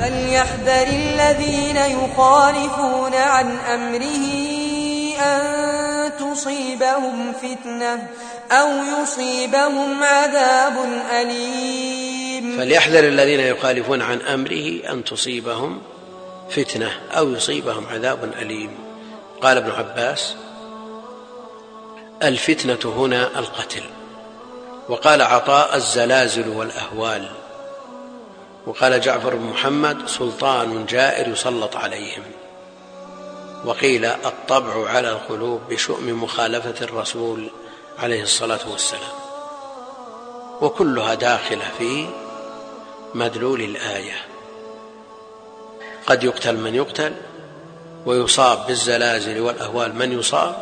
فليحذر الذين يخالفون عن أمره أن تصيبهم فتنة أو يصيبهم عذاب أليم. فليحذر الذين يخالفون عن أمره أن تصيبهم فتنة أو يصيبهم عذاب أليم. قال ابن عباس الفتنة هنا القتل. وقال عطاء الزلازل والأهوال. وقال جعفر بن محمد سلطان جائر يسلط عليهم. وقيل الطبع على القلوب بشؤم مخالفة الرسول عليه الصلاة والسلام. وكلها داخلة في مدلول الآية. قد يقتل من يقتل ويصاب بالزلازل والأهوال من يصاب.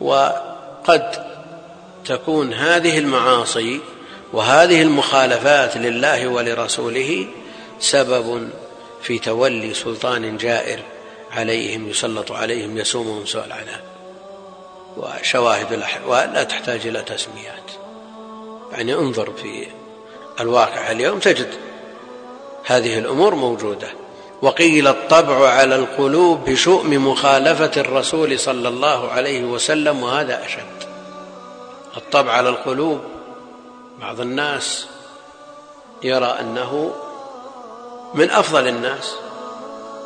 وقد تكون هذه المعاصي وهذه المخالفات لله ولرسوله سبب في تولي سلطان جائر عليهم يسلط عليهم يسومهم سوء العذاب وشواهد الأحوال لا تحتاج إلى تسميات. يعني انظر في الواقع اليوم تجد هذه الأمور موجودة. وقيل الطبع على القلوب بشؤم مخالفة الرسول صلى الله عليه وسلم وهذا أشد. الطبع على القلوب بعض الناس يرى أنه من أفضل الناس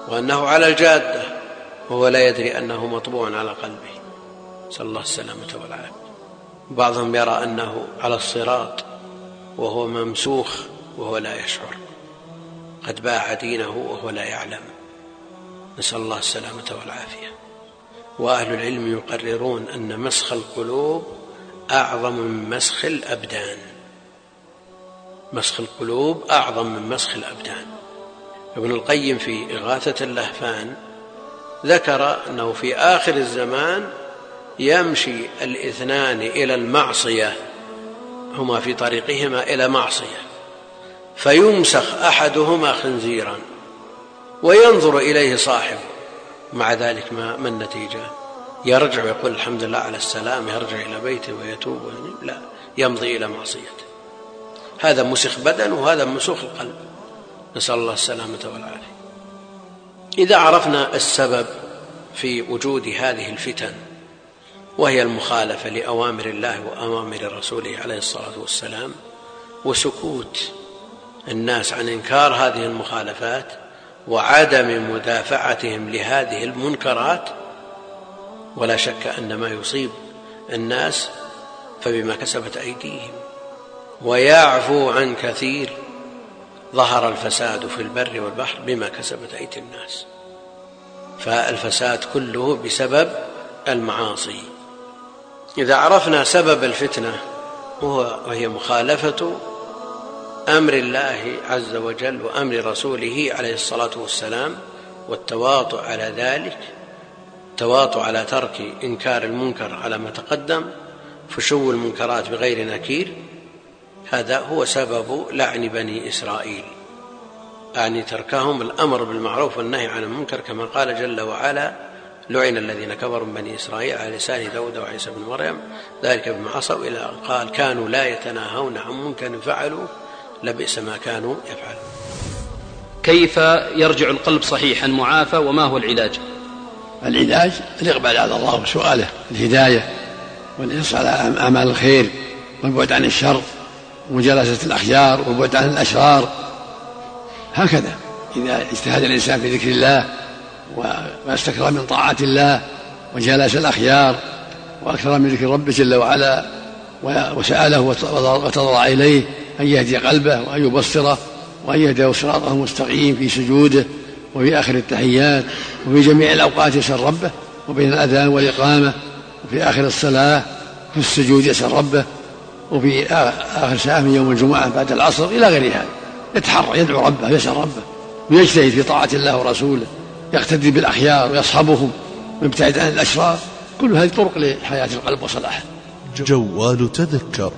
وأنه على الجادة وهو لا يدري أنه مطبوع على قلبه. نسأل الله السلامة والعافية. بعضهم يرى أنه على الصراط وهو ممسوخ وهو لا يشعر. قد باع دينه وهو لا يعلم. نسأل الله السلامة والعافية. وأهل العلم يقررون أن مسخ القلوب أعظم من مسخ الأبدان. مسخ القلوب أعظم من مسخ الأبدان. ابن القيم في إغاثة اللهفان ذكر أنه في آخر الزمان يمشي الإثنان إلى المعصية هما في طريقهما إلى معصية فيمسخ أحدهما خنزيرا وينظر إليه صاحبه مع ذلك ما, ما النتيجة؟ يرجع ويقول الحمد لله على السلام يرجع إلى بيته ويتوب لا يمضي إلى معصيته. هذا مسخ بدن وهذا مسوخ القلب نسأل الله السلامة والعافية. إذا عرفنا السبب في وجود هذه الفتن وهي المخالفة لأوامر الله وأوامر رسوله عليه الصلاة والسلام وسكوت الناس عن إنكار هذه المخالفات وعدم مدافعتهم لهذه المنكرات ولا شك أن ما يصيب الناس فبما كسبت أيديهم. ويعفو عن كثير. ظهر الفساد في البر والبحر بما كسبت أيدي الناس. فالفساد كله بسبب المعاصي. إذا عرفنا سبب الفتنة وهي مخالفة أمر الله عز وجل وأمر رسوله عليه الصلاة والسلام والتواطؤ على ذلك التواطؤ على ترك إنكار المنكر على ما تقدم فشو المنكرات بغير نكير هذا هو سبب لعن بني إسرائيل يعني تركهم الأمر بالمعروف والنهي عن المنكر كما قال جل وعلا لعن الذين كفروا من بني إسرائيل على لسان داود وعيسى بن مريم ذلك بما عصوا إلى قال كانوا لا يتناهون عن منكر فعلوا لبئس ما كانوا يفعلون. كيف يرجع القلب صحيحا معافى؟ وما هو العلاج؟ العلاج الإقبال على الله وسؤاله الهداية والحرص على أعمال الخير والبعد عن الشر. ومجالسة الأخيار والبعد عن الأشرار. هكذا إذا اجتهد الإنسان في ذكر الله واستكثر من طاعة الله وجالس الأخيار وأكثر من ذكر ربه جل وعلا وسأله وتضرع إليه أن يهدي قلبه وأن يبصره وأن يهديه صراطه المستقيم في سجوده وفي آخر التحيات وفي جميع الأوقات يسأل ربه وبين الأذان والإقامة وفي آخر الصلاة في السجود يسأل ربه وفي آخر ساعة من يوم الجمعة بعد العصر إلى غير هذا يتحرى يدعو ربه يسأل ربه. ويجتهد في طاعة الله ورسوله. يقتدي بالأخيار ويصحبهم. ويبتعد عن الأشرار. كل هذه طرق لحياة القلب وصلاحه. جوال تذكر.